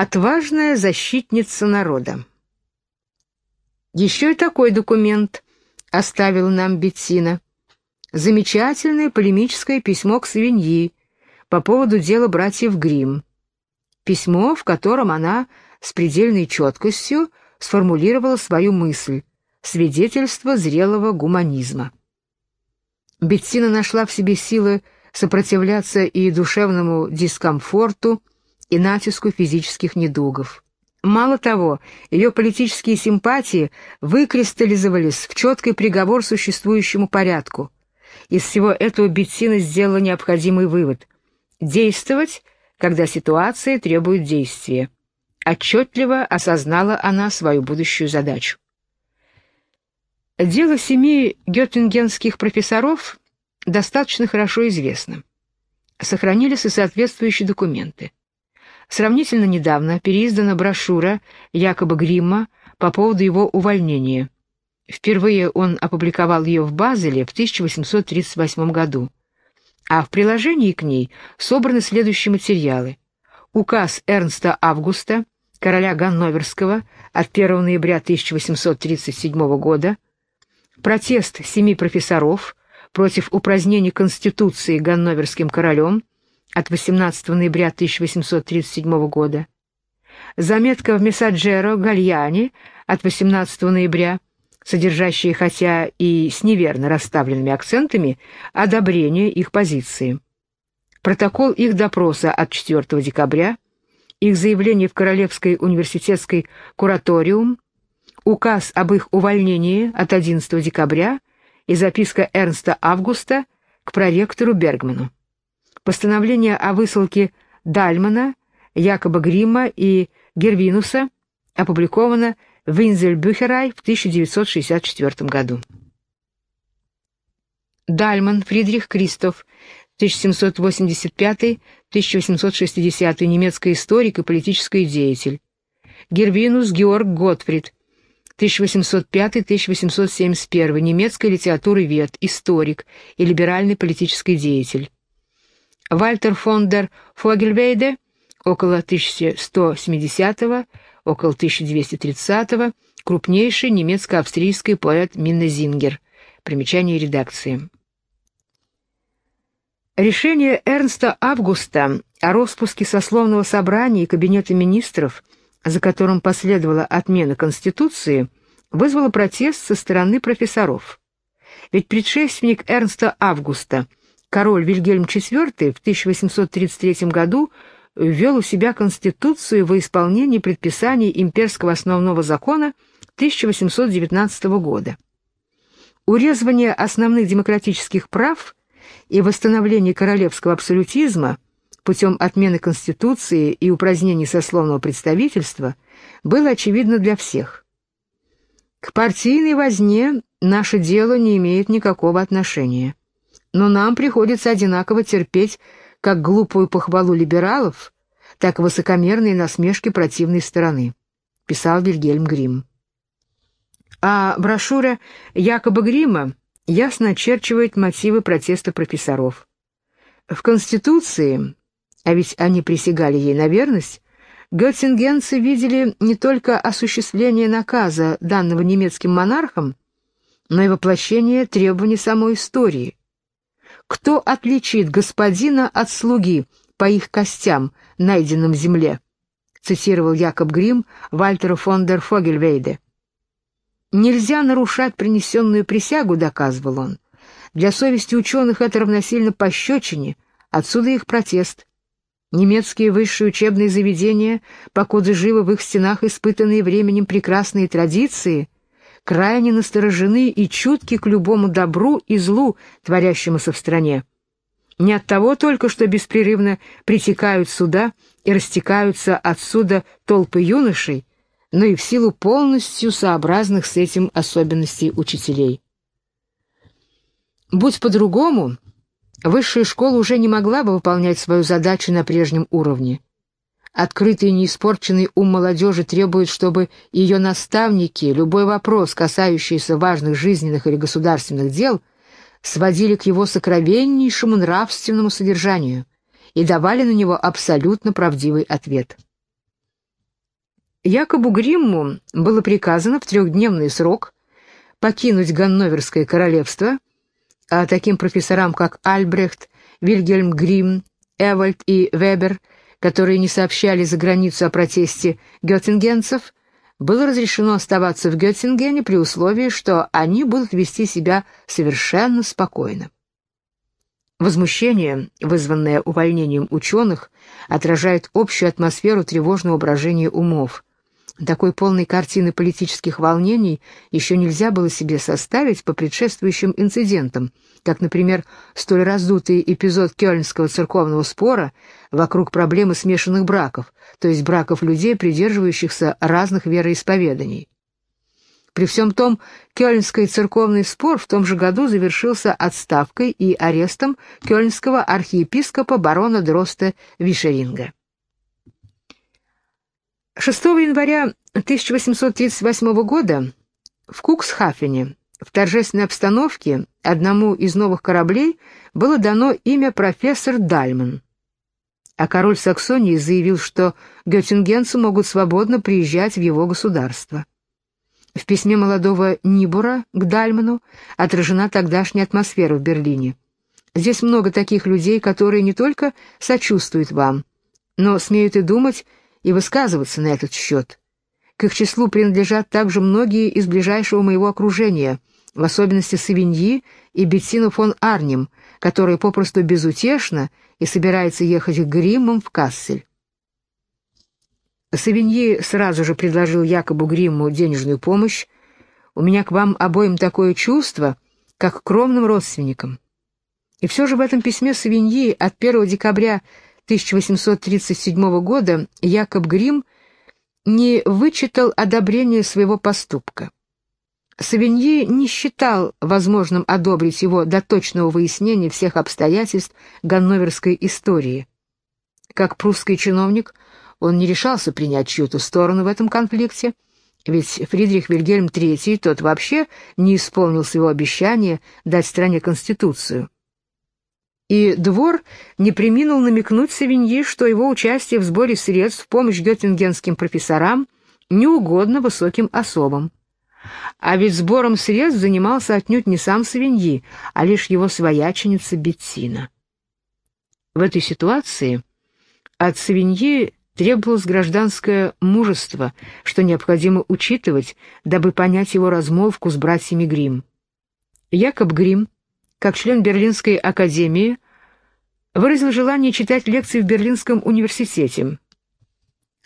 Отважная защитница народа. Еще и такой документ оставила нам Беттина. Замечательное полемическое письмо к свиньи по поводу дела братьев Гримм. Письмо, в котором она с предельной четкостью сформулировала свою мысль, свидетельство зрелого гуманизма. Беттина нашла в себе силы сопротивляться и душевному дискомфорту, и натиску физических недугов. Мало того, ее политические симпатии выкристаллизовались в четкий приговор существующему порядку. Из всего этого Беттина сделала необходимый вывод – действовать, когда ситуация требует действия. Отчетливо осознала она свою будущую задачу. Дело семи геттингенских профессоров достаточно хорошо известно. Сохранились и соответствующие документы. Сравнительно недавно переиздана брошюра якобы Гримма по поводу его увольнения. Впервые он опубликовал ее в Базеле в 1838 году. А в приложении к ней собраны следующие материалы. Указ Эрнста Августа, короля Ганноверского, от 1 ноября 1837 года, протест семи профессоров против упразднения Конституции Ганноверским королем от 18 ноября 1837 года, заметка в Мессаджеро Гальяни от 18 ноября, содержащая, хотя и с неверно расставленными акцентами, одобрение их позиции. Протокол их допроса от 4 декабря, их заявление в Королевской университетской кураториум, указ об их увольнении от 11 декабря и записка Эрнста Августа к проректору Бергману. Постановление о высылке Дальмана, Якоба Грима и Гервинуса опубликовано в Инзельбюхерай в 1964 году. Дальман Фридрих Кристоф, 1785-1860, немецкий историк и политический деятель. Гервинус Георг Готфрид, 1805-1871, немецкой литературы вет, историк и либеральный политический деятель. Вальтер фон дер Фогельвейде около 1170 около 1230 крупнейший немецко-австрийский поэт Миннезингер. Примечание редакции. Решение Эрнста Августа о распуске сословного собрания и кабинета министров, за которым последовала отмена Конституции, вызвало протест со стороны профессоров. Ведь предшественник Эрнста Августа – король Вильгельм IV в 1833 году ввел у себя Конституцию во исполнение предписаний имперского основного закона 1819 года. Урезывание основных демократических прав и восстановление королевского абсолютизма путем отмены Конституции и упразднения сословного представительства было очевидно для всех. К партийной возне наше дело не имеет никакого отношения но нам приходится одинаково терпеть как глупую похвалу либералов, так и высокомерные насмешки противной стороны», — писал Вильгельм Грим. А брошюра якобы Грима ясно очерчивает мотивы протеста профессоров. В Конституции, а ведь они присягали ей на верность, геттингенцы видели не только осуществление наказа, данного немецким монархом, но и воплощение требований самой истории, кто отличит господина от слуги по их костям, найденным в земле? Цитировал Якоб Грим Вальтера фон дер Фогельвейде. Нельзя нарушать принесенную присягу, доказывал он. Для совести ученых это равносильно пощечине, отсюда их протест. Немецкие высшие учебные заведения, покуда живы в их стенах испытанные временем прекрасные традиции — крайне насторожены и чутки к любому добру и злу, творящемуся в стране. Не от того только, что беспрерывно притекают сюда и растекаются отсюда толпы юношей, но и в силу полностью сообразных с этим особенностей учителей. Будь по-другому, высшая школа уже не могла бы выполнять свою задачу на прежнем уровне. Открытый и неиспорченный ум молодежи требует, чтобы ее наставники любой вопрос, касающийся важных жизненных или государственных дел, сводили к его сокровеннейшему нравственному содержанию и давали на него абсолютно правдивый ответ. Якобу Гримму было приказано в трехдневный срок покинуть Ганноверское королевство, а таким профессорам, как Альбрехт, Вильгельм Грим, Эвальд и Вебер, которые не сообщали за границу о протесте геттингенцев, было разрешено оставаться в Геттингене при условии, что они будут вести себя совершенно спокойно. Возмущение, вызванное увольнением ученых, отражает общую атмосферу тревожного брожения умов, такой полной картины политических волнений еще нельзя было себе составить по предшествующим инцидентам, как, например, столь раздутый эпизод Кёльнского церковного спора вокруг проблемы смешанных браков, то есть браков людей, придерживающихся разных вероисповеданий. При всем том, Кёльнский церковный спор в том же году завершился отставкой и арестом кёльнского архиепископа барона Дроста Вишеринга. 6 января 1838 года в Куксхафене в торжественной обстановке одному из новых кораблей было дано имя профессор Дальман. А король Саксонии заявил, что геттингенцы могут свободно приезжать в его государство. В письме молодого Нибура к Дальману отражена тогдашняя атмосфера в Берлине. Здесь много таких людей, которые не только сочувствуют вам, но смеют и думать, и высказываться на этот счет. К их числу принадлежат также многие из ближайшего моего окружения, в особенности Савиньи и Беттину фон Арнем, которая попросту безутешна и собирается ехать к Гриммам в Кассель. Савиньи сразу же предложил якобы Гримму денежную помощь. «У меня к вам обоим такое чувство, как к кровным родственникам». И все же в этом письме Савиньи от 1 декабря 1837 года Якоб Грим не вычитал одобрения своего поступка. Савиньи не считал возможным одобрить его до точного выяснения всех обстоятельств ганноверской истории. Как прусский чиновник, он не решался принять чью-то сторону в этом конфликте, ведь Фридрих Вильгельм III, тот вообще не исполнил своего обещания дать стране конституцию и двор не приминул намекнуть Савиньи, что его участие в сборе средств в помощь геттингенским профессорам не угодно высоким особам. А ведь сбором средств занимался отнюдь не сам Савиньи, а лишь его свояченица Беттина. В этой ситуации от Савиньи требовалось гражданское мужество, что необходимо учитывать, дабы понять его размолвку с братьями Грим. Якоб Грим как член Берлинской академии, выразил желание читать лекции в Берлинском университете.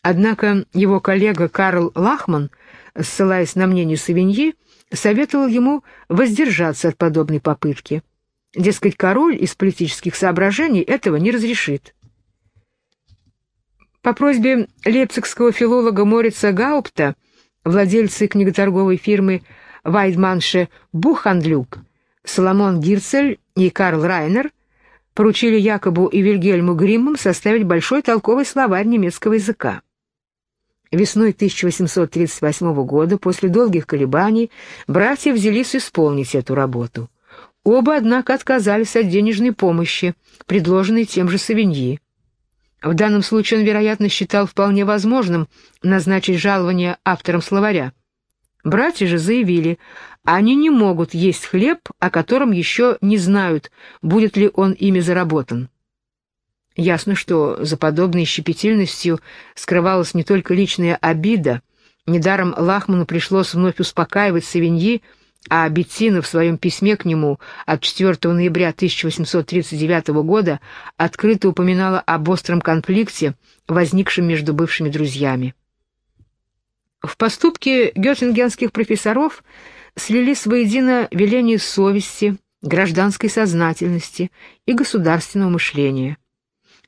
Однако его коллега Карл Лахман, ссылаясь на мнение Савиньи, советовал ему воздержаться от подобной попытки. Дескать, король из политических соображений этого не разрешит. По просьбе лейпцигского филолога Морица Гаупта, владельцы книготорговой фирмы Вайдманше Бухандлюк, Соломон Гирцель и Карл Райнер поручили Якобу и Вильгельму Гриммам составить большой толковый словарь немецкого языка. Весной 1838 года, после долгих колебаний, братья взялись исполнить эту работу. Оба, однако, отказались от денежной помощи, предложенной тем же Савиньи. В данном случае он, вероятно, считал вполне возможным назначить жалование авторам словаря. Братья же заявили, они не могут есть хлеб, о котором еще не знают, будет ли он ими заработан. Ясно, что за подобной щепетильностью скрывалась не только личная обида. Недаром Лахману пришлось вновь успокаивать Савиньи, а Беттина в своем письме к нему от 4 ноября 1839 года открыто упоминала об остром конфликте, возникшем между бывшими друзьями. В поступке геттингенских профессоров слились воедино веление совести, гражданской сознательности и государственного мышления.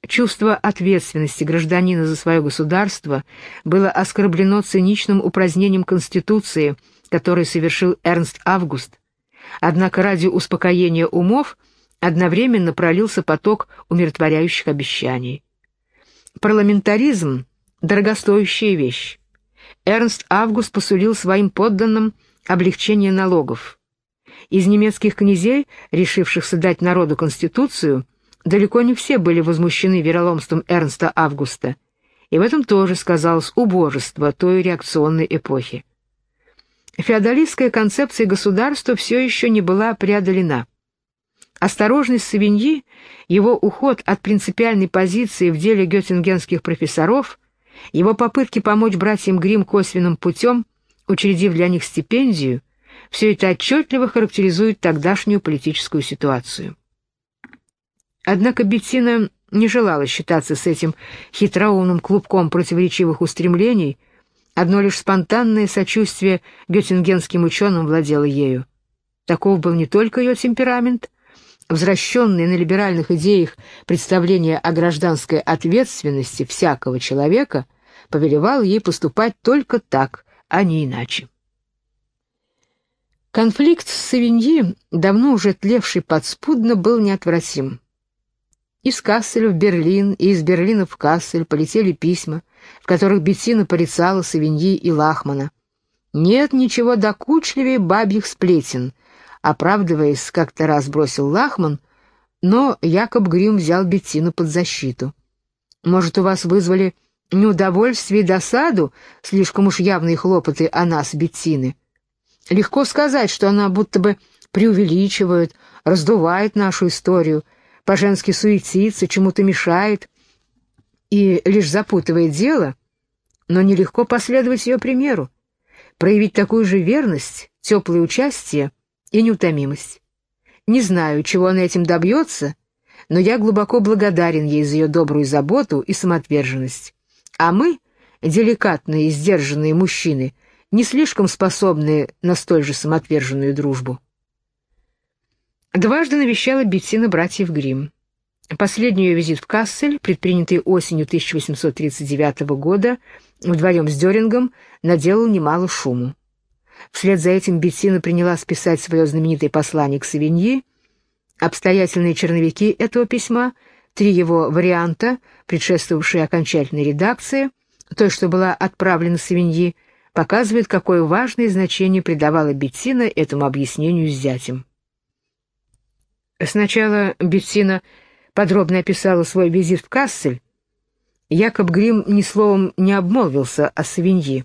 Чувство ответственности гражданина за свое государство было оскорблено циничным упразднением Конституции, которое совершил Эрнст Август. Однако ради успокоения умов одновременно пролился поток умиротворяющих обещаний. Парламентаризм – дорогостоящая вещь. Эрнст Август посулил своим подданным облегчение налогов. Из немецких князей, решившихся дать народу конституцию, далеко не все были возмущены вероломством Эрнста Августа, и в этом тоже сказалось убожество той реакционной эпохи. Феодалистская концепция государства все еще не была преодолена. Осторожность Савиньи, его уход от принципиальной позиции в деле геттингенских профессоров, его попытки помочь братьям Грим косвенным путем, учредив для них стипендию, все это отчетливо характеризует тогдашнюю политическую ситуацию. Однако Беттина не желала считаться с этим хитроумным клубком противоречивых устремлений, одно лишь спонтанное сочувствие геттингенским ученым владело ею. Таков был не только ее темперамент, возвращенное на либеральных идеях представление о гражданской ответственности всякого человека повелевало ей поступать только так, а не иначе. Конфликт с Савиньи, давно уже тлевший подспудно, был неотвратим. Из Касселя в Берлин и из Берлина в Кассель полетели письма, в которых Беттина порицала Савиньи и Лахмана. Нет ничего докучливее бабьих сплетен, оправдываясь, как-то раз бросил Лахман, но Якоб Грим взял Беттину под защиту. Может, у вас вызвали неудовольствие и досаду, слишком уж явные хлопоты о нас, Беттины? Легко сказать, что она будто бы преувеличивает, раздувает нашу историю, по-женски суетится, чему-то мешает и лишь запутывает дело, но нелегко последовать ее примеру, проявить такую же верность, теплое участие и неутомимость. Не знаю, чего она этим добьется, но я глубоко благодарен ей за ее добрую заботу и самоотверженность. А мы, деликатные и сдержанные мужчины, не слишком способны на столь же самоотверженную дружбу. Дважды навещала Беттина братьев Гримм. Последний ее визит в Кассель, предпринятый осенью 1839 года, вдвоем с Дёрингом, наделал немало шуму. Вслед за этим Беттина приняла списать свое знаменитое послание к Савиньи. Обстоятельные черновики этого письма, три его варианта, предшествовавшие окончательной редакции, той, что была отправлена Савиньи, показывают, какое важное значение придавала Беттина этому объяснению с зятем. Сначала Беттина подробно описала свой визит в Кассель. Якоб Грим ни словом не обмолвился о свиньи.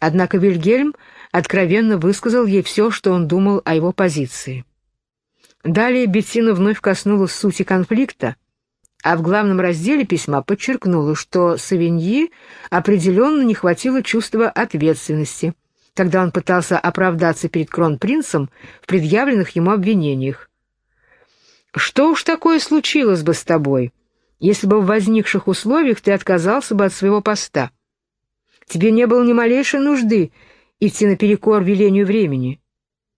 Однако Вильгельм откровенно высказал ей все, что он думал о его позиции. Далее Беттина вновь коснулась сути конфликта, а в главном разделе письма подчеркнула, что Савиньи определенно не хватило чувства ответственности, когда он пытался оправдаться перед кронпринцем в предъявленных ему обвинениях. Что уж такое случилось бы с тобой, если бы в возникших условиях ты отказался бы от своего поста? Тебе не было ни малейшей нужды идти наперекор велению времени,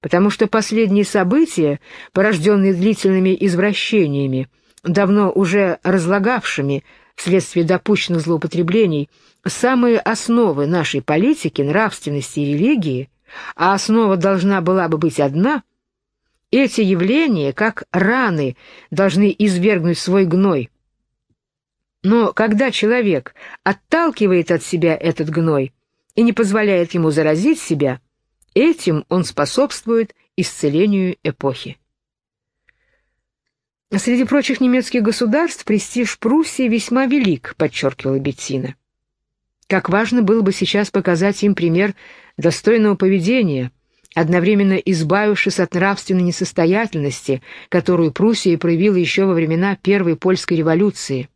потому что последние события, порожденные длительными извращениями, давно уже разлагавшими вследствие допущенных злоупотреблений, самые основы нашей политики, нравственности и религии, а основа должна была бы быть одна — эти явления, как раны, должны извергнуть свой гной. Но когда человек отталкивает от себя этот гной и не позволяет ему заразить себя, этим он способствует исцелению эпохи. Среди прочих немецких государств престиж Пруссии весьма велик, подчеркивала Беттина. Как важно было бы сейчас показать им пример достойного поведения – одновременно избавившись от нравственной несостоятельности, которую Пруссия проявила еще во времена Первой польской революции.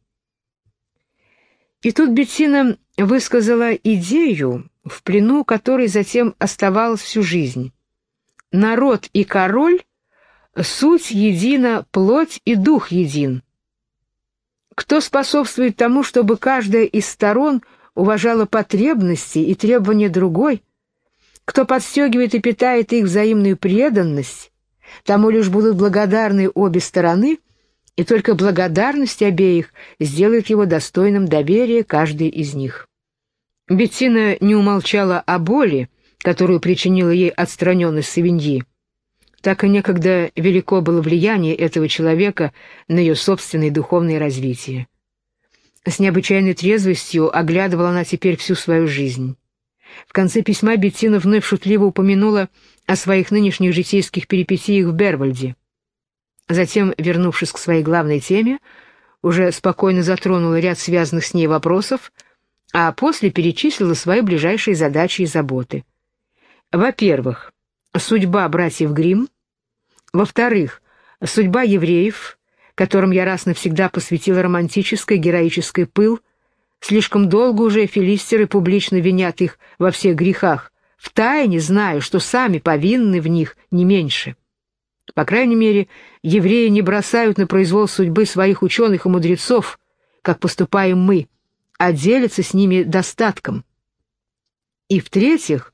И тут Беттина высказала идею, в плену которой затем оставалась всю жизнь. «Народ и король — суть едина, плоть и дух един». Кто способствует тому, чтобы каждая из сторон уважала потребности и требования другой — кто подстегивает и питает их взаимную преданность, тому лишь будут благодарны обе стороны, и только благодарность обеих сделает его достойным доверия каждой из них. Беттина не умолчала о боли, которую причинила ей отстраненность Савиньи. Так и некогда велико было влияние этого человека на ее собственное духовное развитие. С необычайной трезвостью оглядывала она теперь всю свою жизнь. В конце письма Беттина вновь шутливо упомянула о своих нынешних житейских перипетиях в Бервальде. Затем, вернувшись к своей главной теме, уже спокойно затронула ряд связанных с ней вопросов, а после перечислила свои ближайшие задачи и заботы. Во-первых, судьба братьев Гримм. Во-вторых, судьба евреев, которым я раз навсегда посвятила романтической героической пыл. Слишком долго уже филистеры публично винят их во всех грехах, втайне зная, что сами повинны в них не меньше. По крайней мере, евреи не бросают на произвол судьбы своих ученых и мудрецов, как поступаем мы, а делятся с ними достатком. И в-третьих,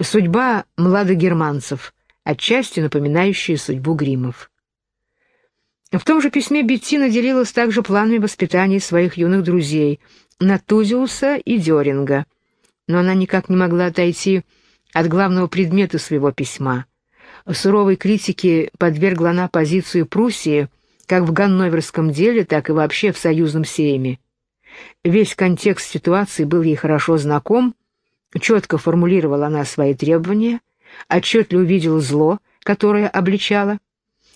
судьба младогерманцев, отчасти напоминающая судьбу гримов. В том же письме Беттина делилась также планами воспитания своих юных друзей Натузиуса и Деринга, но она никак не могла отойти от главного предмета своего письма. Суровой критике подвергла она позицию Пруссии как в ганноверском деле, так и вообще в союзном сейме. Весь контекст ситуации был ей хорошо знаком, четко формулировала она свои требования, отчетливо увидела зло, которое обличала.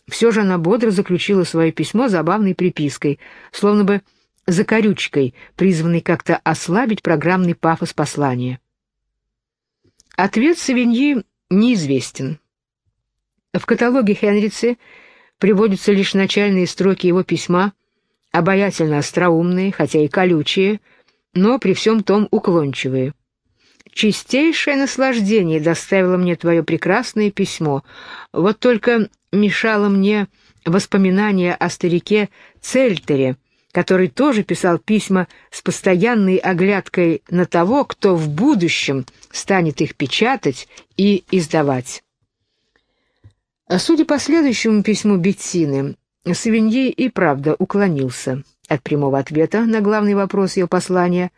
Все же она бодро заключила свое письмо забавной припиской, словно бы закорючкой, призванной как-то ослабить программный пафос послания. Ответ Савиньи неизвестен. В каталоге Хенрицы приводятся лишь начальные строки его письма, обаятельно остроумные, хотя и колючие, но при всем том уклончивые. «Чистейшее наслаждение доставило мне твое прекрасное письмо, вот только мешало мне воспоминание о старике Цельтере, который тоже писал письма с постоянной оглядкой на того, кто в будущем станет их печатать и издавать. Судя по следующему письму Беттины, Савиньи и правда уклонился от прямого ответа на главный вопрос ее послания,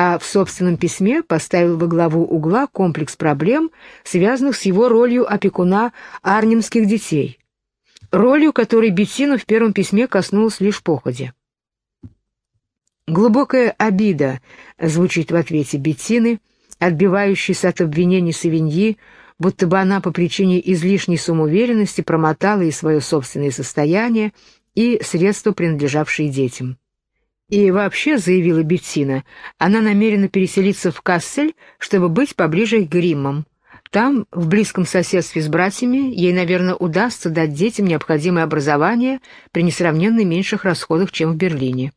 а в собственном письме поставил во главу угла комплекс проблем, связанных с его ролью опекуна арнемских детей, ролью которой Беттина в первом письме коснулась лишь походе. Глубокая обида звучит в ответе Беттины, отбивающейся от обвинений Савиньи, будто бы она по причине излишней самоуверенности промотала и свое собственное состояние, и средства, принадлежавшие детям. И вообще, заявила Беттина, она намерена переселиться в Кассель, чтобы быть поближе к Гриммам. Там, в близком соседстве с братьями, ей, наверное, удастся дать детям необходимое образование при несравненно меньших расходах, чем в Берлине.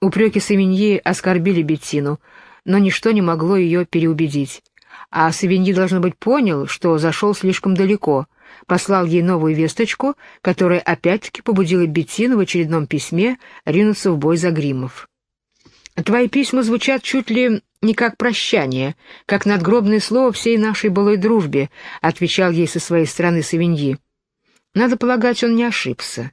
Упреки Савиньи оскорбили Беттину, но ничто не могло ее переубедить. А Савиньи, должно быть, понял, что зашел слишком далеко, послал ей новую весточку, которая опять-таки побудила Беттину в очередном письме ринуться в бой за гримов. «Твои письма звучат чуть ли не как прощание, как надгробное слово всей нашей былой дружбе», отвечал ей со своей стороны Савиньи. Надо полагать, он не ошибся.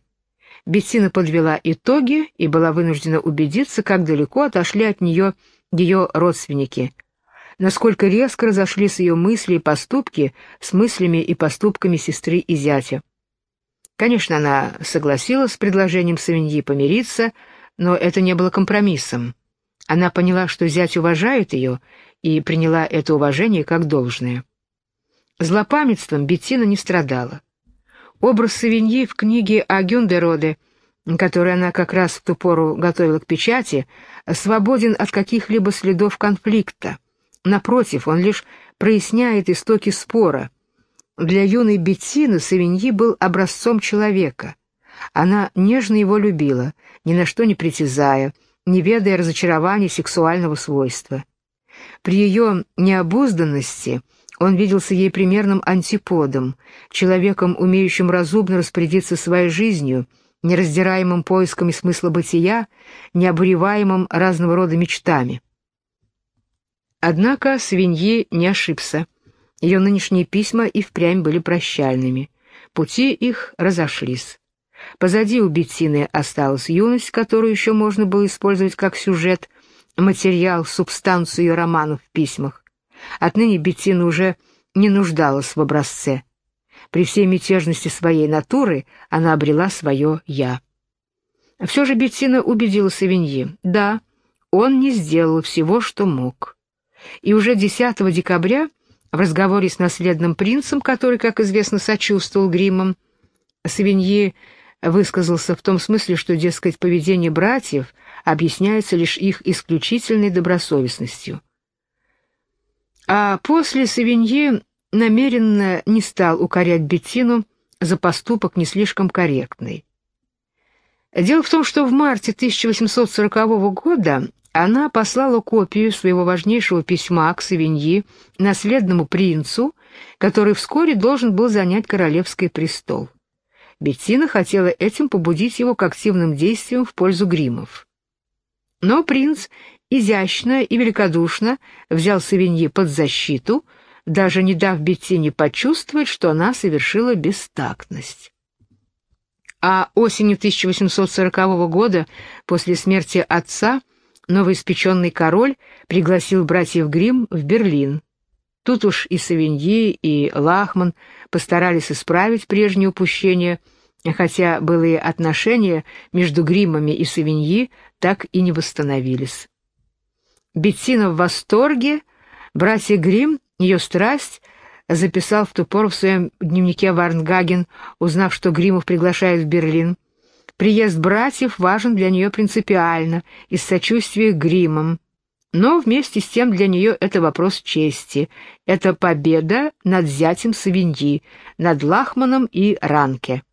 Беттина подвела итоги и была вынуждена убедиться, как далеко отошли от нее ее родственники, насколько резко разошлись ее мысли и поступки с мыслями и поступками сестры и зятя. Конечно, она согласилась с предложением Савиньи помириться, но это не было компромиссом. Она поняла, что зять уважает ее, и приняла это уважение как должное. Злопамятством Беттина не страдала. Образ Савиньи в книге о Гюндероде, которую она как раз в ту пору готовила к печати, свободен от каких-либо следов конфликта. Напротив, он лишь проясняет истоки спора. Для юной Беттины Савиньи был образцом человека. Она нежно его любила, ни на что не притязая, не ведая разочарования сексуального свойства. При ее необузданности – он виделся ей примерным антиподом, человеком, умеющим разумно распорядиться своей жизнью, нераздираемым поисками смысла бытия, необуреваемым разного рода мечтами. Однако свиньи не ошибся. Ее нынешние письма и впрямь были прощальными. Пути их разошлись. Позади у Беттины осталась юность, которую еще можно было использовать как сюжет, материал, субстанцию ее романов в письмах. Отныне Беттина уже не нуждалась в образце. При всей мятежности своей натуры она обрела свое «я». Все же Беттина убедила Савиньи. Да, он не сделал всего, что мог. И уже 10 декабря в разговоре с наследным принцем, который, как известно, сочувствовал гримам, Савиньи высказался в том смысле, что, дескать, поведение братьев объясняется лишь их исключительной добросовестностью. А после Савиньи намеренно не стал укорять Беттину за поступок не слишком корректный. Дело в том, что в марте 1840 года она послала копию своего важнейшего письма к Савиньи, наследному принцу, который вскоре должен был занять королевский престол. Беттина хотела этим побудить его к активным действиям в пользу гримов. Но принц изящно и великодушно взял Савиньи под защиту, даже не дав Беттине почувствовать, что она совершила бестактность. А осенью 1840 года, после смерти отца, новоиспеченный король пригласил братьев Грим в Берлин. Тут уж и Савиньи, и Лахман постарались исправить прежние упущения, хотя былые отношения между Гриммами и Савиньи так и не восстановились. Беттина в восторге, братья Грим, ее страсть, записал в ту пору в своем дневнике Варнгаген, узнав, что Гримов приглашают в Берлин. Приезд братьев важен для нее принципиально, из сочувствия к Гримам. Но вместе с тем для нее это вопрос чести. Это победа над зятем Савиньи, над Лахманом и Ранке.